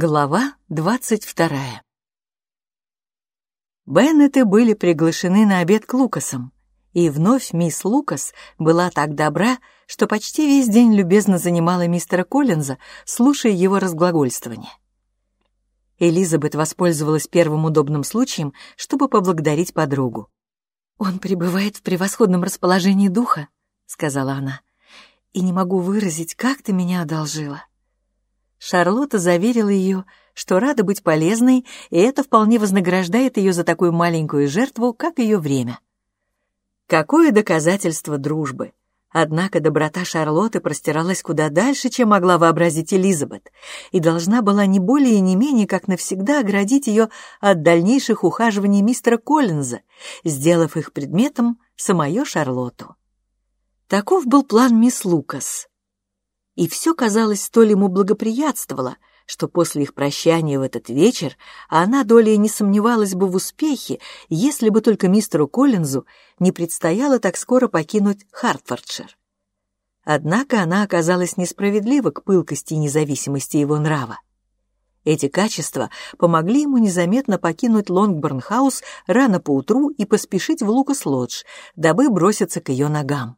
Глава двадцать вторая Беннеты были приглашены на обед к Лукасам, и вновь мисс Лукас была так добра, что почти весь день любезно занимала мистера Коллинза, слушая его разглагольствование. Элизабет воспользовалась первым удобным случаем, чтобы поблагодарить подругу. «Он пребывает в превосходном расположении духа», — сказала она, — «и не могу выразить, как ты меня одолжила». Шарлотта заверила ее, что рада быть полезной, и это вполне вознаграждает ее за такую маленькую жертву, как ее время. Какое доказательство дружбы! Однако доброта Шарлотты простиралась куда дальше, чем могла вообразить Элизабет, и должна была не более и не менее как навсегда оградить ее от дальнейших ухаживаний мистера Коллинза, сделав их предметом самую Шарлотту. Таков был план мисс Лукас, и все, казалось, столь ему благоприятствовало, что после их прощания в этот вечер она долей не сомневалась бы в успехе, если бы только мистеру Коллинзу не предстояло так скоро покинуть Хартфордшир. Однако она оказалась несправедлива к пылкости и независимости его нрава. Эти качества помогли ему незаметно покинуть Лонгборн-хаус рано поутру и поспешить в Лукас-Лодж, дабы броситься к ее ногам.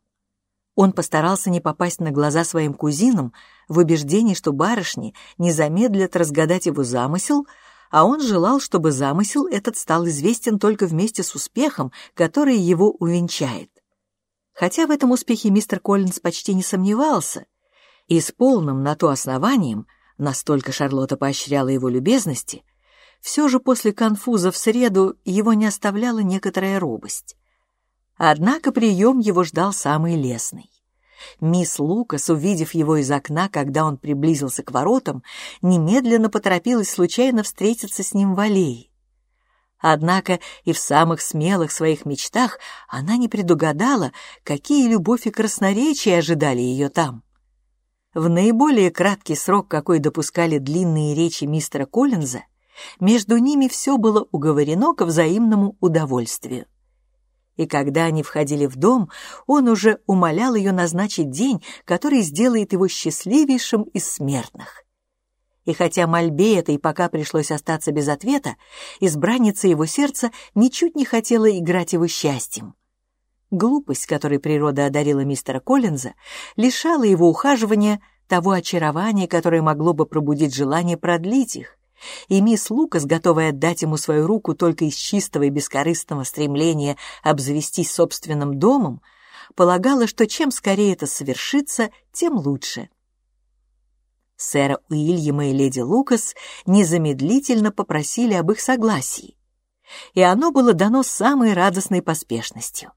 Он постарался не попасть на глаза своим кузинам в убеждении, что барышни не замедлят разгадать его замысел, а он желал, чтобы замысел этот стал известен только вместе с успехом, который его увенчает. Хотя в этом успехе мистер Коллинз почти не сомневался, и с полным на то основанием, настолько Шарлотта поощряла его любезности, все же после конфуза в среду его не оставляла некоторая робость. Однако прием его ждал самый лесный. Мисс Лукас, увидев его из окна, когда он приблизился к воротам, немедленно поторопилась случайно встретиться с ним в аллее. Однако и в самых смелых своих мечтах она не предугадала, какие любовь и красноречие ожидали ее там. В наиболее краткий срок, какой допускали длинные речи мистера Коллинза, между ними все было уговорено ко взаимному удовольствию и когда они входили в дом, он уже умолял ее назначить день, который сделает его счастливейшим из смертных. И хотя мольбе этой пока пришлось остаться без ответа, избранница его сердца ничуть не хотела играть его счастьем. Глупость, которой природа одарила мистера Коллинза, лишала его ухаживания того очарования, которое могло бы пробудить желание продлить их и мисс Лукас, готовая отдать ему свою руку только из чистого и бескорыстного стремления обзавестись собственным домом, полагала, что чем скорее это совершится, тем лучше. Сэра Уильяма и леди Лукас незамедлительно попросили об их согласии, и оно было дано самой радостной поспешностью.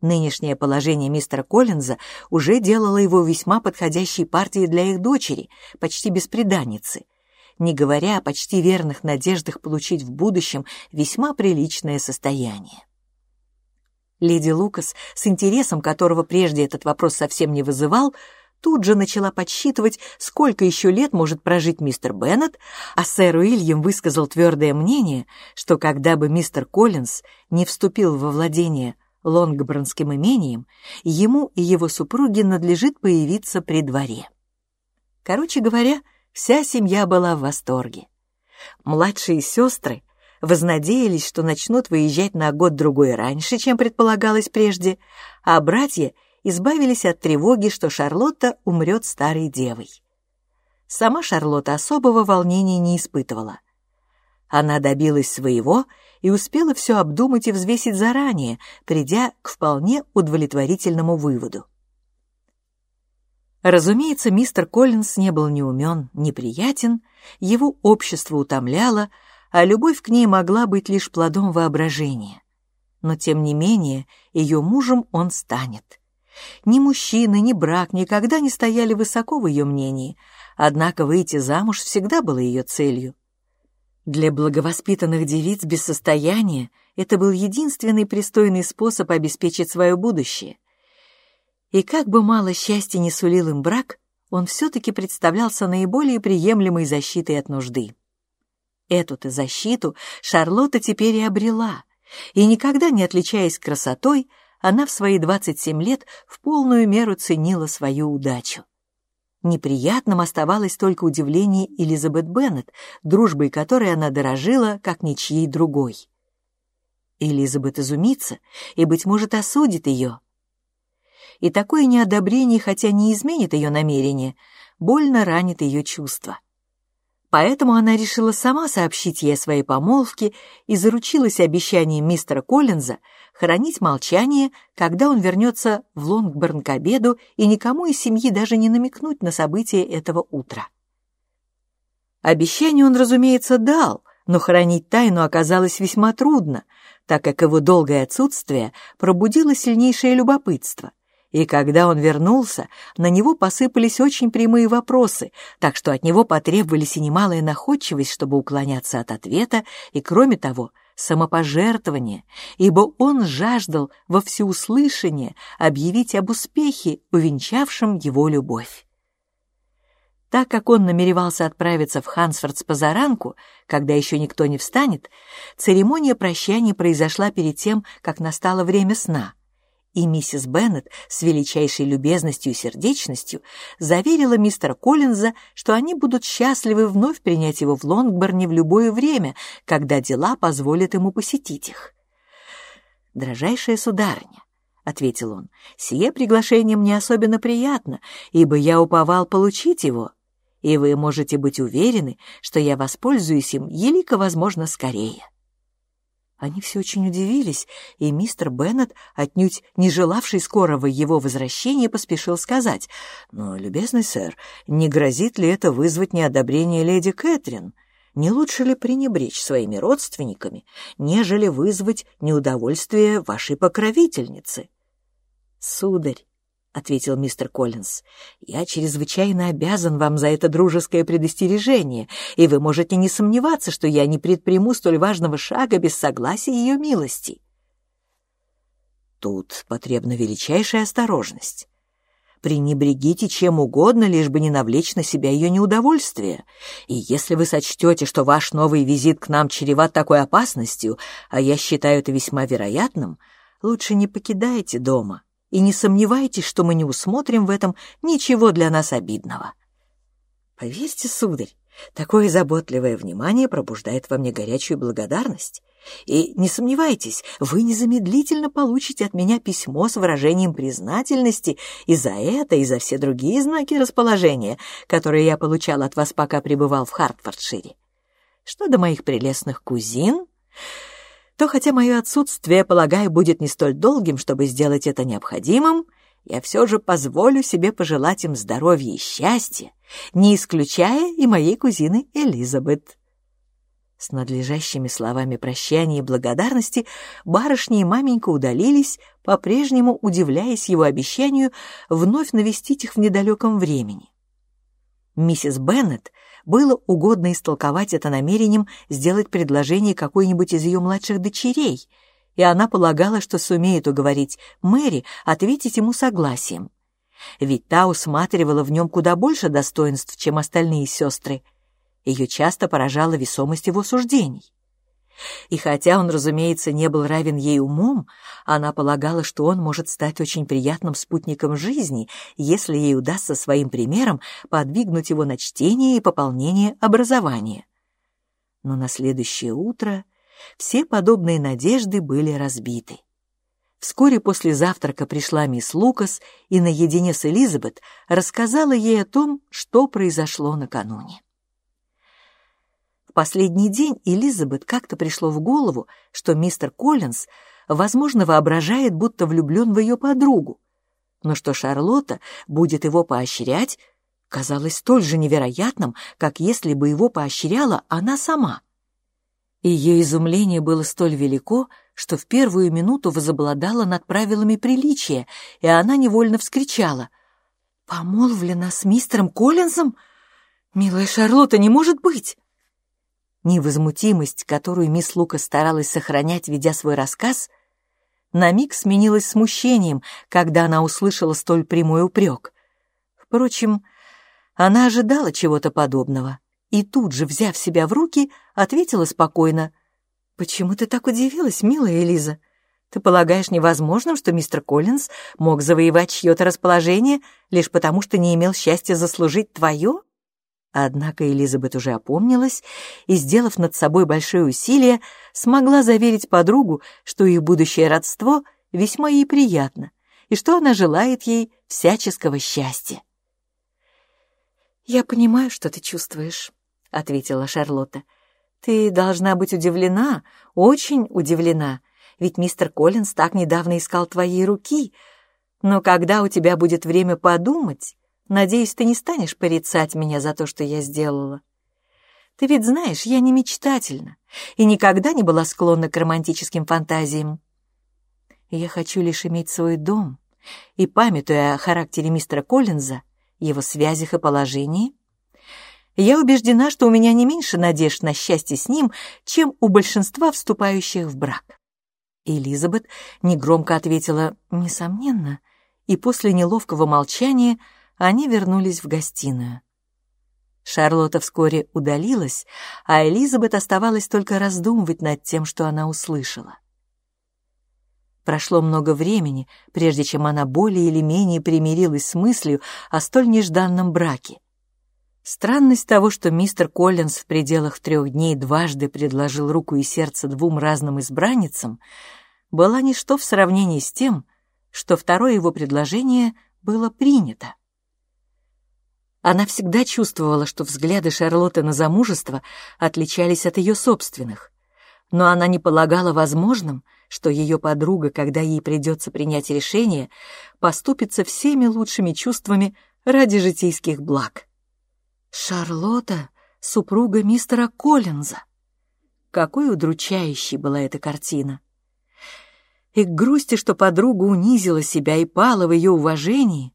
Нынешнее положение мистера Коллинза уже делало его весьма подходящей партией для их дочери, почти бесприданницы, не говоря о почти верных надеждах получить в будущем весьма приличное состояние. Леди Лукас, с интересом которого прежде этот вопрос совсем не вызывал, тут же начала подсчитывать, сколько еще лет может прожить мистер Беннет, а сэр Уильям высказал твердое мнение, что когда бы мистер Коллинз не вступил во владение Лонгборнским имением, ему и его супруге надлежит появиться при дворе. Короче говоря, Вся семья была в восторге. Младшие сестры вознадеялись, что начнут выезжать на год-другой раньше, чем предполагалось прежде, а братья избавились от тревоги, что Шарлотта умрет старой девой. Сама Шарлотта особого волнения не испытывала. Она добилась своего и успела все обдумать и взвесить заранее, придя к вполне удовлетворительному выводу. Разумеется, мистер Коллинс не был ни умен, ни приятен, его общество утомляло, а любовь к ней могла быть лишь плодом воображения. Но, тем не менее, ее мужем он станет. Ни мужчина, ни брак никогда не стояли высоко в ее мнении, однако выйти замуж всегда было ее целью. Для благовоспитанных девиц без состояния это был единственный пристойный способ обеспечить свое будущее. И как бы мало счастья не сулил им брак, он все-таки представлялся наиболее приемлемой защитой от нужды. Эту-то защиту Шарлотта теперь и обрела, и никогда не отличаясь красотой, она в свои 27 лет в полную меру ценила свою удачу. Неприятным оставалось только удивление Элизабет Беннет, дружбой которой она дорожила, как ничьей другой. Элизабет изумится и, быть может, осудит ее. И такое неодобрение, хотя не изменит ее намерение, больно ранит ее чувства. Поэтому она решила сама сообщить ей о своей помолвке и заручилась обещанием мистера Коллинза хранить молчание, когда он вернется в Лонгборн к обеду и никому из семьи даже не намекнуть на события этого утра. Обещание он, разумеется, дал, но хранить тайну оказалось весьма трудно, так как его долгое отсутствие пробудило сильнейшее любопытство — и когда он вернулся, на него посыпались очень прямые вопросы, так что от него потребовались и немалая находчивость, чтобы уклоняться от ответа, и, кроме того, самопожертвование, ибо он жаждал во всеуслышание объявить об успехе, увенчавшем его любовь. Так как он намеревался отправиться в Хансфорд с позаранку, когда еще никто не встанет, церемония прощания произошла перед тем, как настало время сна — и миссис Беннет с величайшей любезностью и сердечностью заверила мистера Коллинза, что они будут счастливы вновь принять его в Лонгборне в любое время, когда дела позволят ему посетить их. «Дрожайшая сударыня», — ответил он, — «сие приглашение мне особенно приятно, ибо я уповал получить его, и вы можете быть уверены, что я воспользуюсь им елико возможно скорее». Они все очень удивились, и мистер Беннет, отнюдь не желавший скорого его возвращения, поспешил сказать, «Но, любезный сэр, не грозит ли это вызвать неодобрение леди Кэтрин? Не лучше ли пренебречь своими родственниками, нежели вызвать неудовольствие вашей покровительницы?» «Сударь, — ответил мистер Коллинз. «Я чрезвычайно обязан вам за это дружеское предостережение, и вы можете не сомневаться, что я не предприму столь важного шага без согласия ее милости». Тут потребна величайшая осторожность. Пренебрегите чем угодно, лишь бы не навлечь на себя ее неудовольствие. И если вы сочтете, что ваш новый визит к нам чреват такой опасностью, а я считаю это весьма вероятным, лучше не покидайте дома и не сомневайтесь, что мы не усмотрим в этом ничего для нас обидного. Поверьте, сударь, такое заботливое внимание пробуждает во мне горячую благодарность. И не сомневайтесь, вы незамедлительно получите от меня письмо с выражением признательности и за это, и за все другие знаки расположения, которые я получал от вас, пока пребывал в Хартфордшире. Что до моих прелестных кузин, то хотя мое отсутствие, полагаю, будет не столь долгим, чтобы сделать это необходимым, я все же позволю себе пожелать им здоровья и счастья, не исключая и моей кузины Элизабет. С надлежащими словами прощания и благодарности барышни и маменька удалились, по-прежнему удивляясь его обещанию вновь навестить их в недалеком времени. Миссис Беннет было угодно истолковать это намерением сделать предложение какой-нибудь из ее младших дочерей, и она полагала, что сумеет уговорить Мэри ответить ему согласием. Ведь та усматривала в нем куда больше достоинств, чем остальные сестры. Ее часто поражала весомость его суждений. И хотя он, разумеется, не был равен ей умом, она полагала, что он может стать очень приятным спутником жизни, если ей удастся своим примером подвигнуть его на чтение и пополнение образования. Но на следующее утро все подобные надежды были разбиты. Вскоре после завтрака пришла мисс Лукас и наедине с Элизабет рассказала ей о том, что произошло накануне. Последний день Элизабет как-то пришло в голову, что мистер Коллинз, возможно, воображает, будто влюблен в ее подругу, но что Шарлотта будет его поощрять, казалось столь же невероятным, как если бы его поощряла она сама. Ее изумление было столь велико, что в первую минуту возобладало над правилами приличия, и она невольно вскричала. «Помолвлена с мистером Коллинзом? Милая Шарлотта, не может быть!» Невозмутимость, которую мисс Лука старалась сохранять, ведя свой рассказ, на миг сменилась смущением, когда она услышала столь прямой упрек. Впрочем, она ожидала чего-то подобного и тут же, взяв себя в руки, ответила спокойно. «Почему ты так удивилась, милая Элиза? Ты полагаешь невозможным, что мистер Коллинз мог завоевать чье-то расположение лишь потому, что не имел счастья заслужить твое? Однако Элизабет уже опомнилась и, сделав над собой большое усилие, смогла заверить подругу, что их будущее родство весьма ей приятно и что она желает ей всяческого счастья. «Я понимаю, что ты чувствуешь», — ответила Шарлотта. «Ты должна быть удивлена, очень удивлена, ведь мистер Коллинз так недавно искал твоей руки. Но когда у тебя будет время подумать, надеюсь, ты не станешь порицать меня за то, что я сделала. Ты ведь знаешь, я не мечтательна и никогда не была склонна к романтическим фантазиям. Я хочу лишь иметь свой дом, и, памятуя о характере мистера Коллинза, его связях и положении, я убеждена, что у меня не меньше надежд на счастье с ним, чем у большинства вступающих в брак. Элизабет негромко ответила «несомненно», и после неловкого молчания они вернулись в гостиную. Шарлотта вскоре удалилась, а Элизабет оставалась только раздумывать над тем, что она услышала. Прошло много времени, прежде чем она более или менее примирилась с мыслью о столь нежданном браке. Странность того, что мистер Коллинз в пределах трех дней дважды предложил руку и сердце двум разным избранницам, была ничто в сравнении с тем, что второе его предложение было принято. Она всегда чувствовала, что взгляды Шарлотты на замужество отличались от ее собственных, но она не полагала возможным, что ее подруга, когда ей придется принять решение, поступится всеми лучшими чувствами ради житейских благ. Шарлотта — супруга мистера Коллинза. Какой удручающей была эта картина! И к грусти, что подруга унизила себя и пала в ее уважении,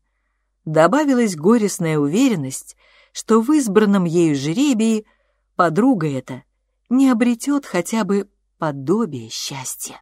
добавилась горестная уверенность, что в избранном ею жеребии подруга эта не обретет хотя бы подобие счастья.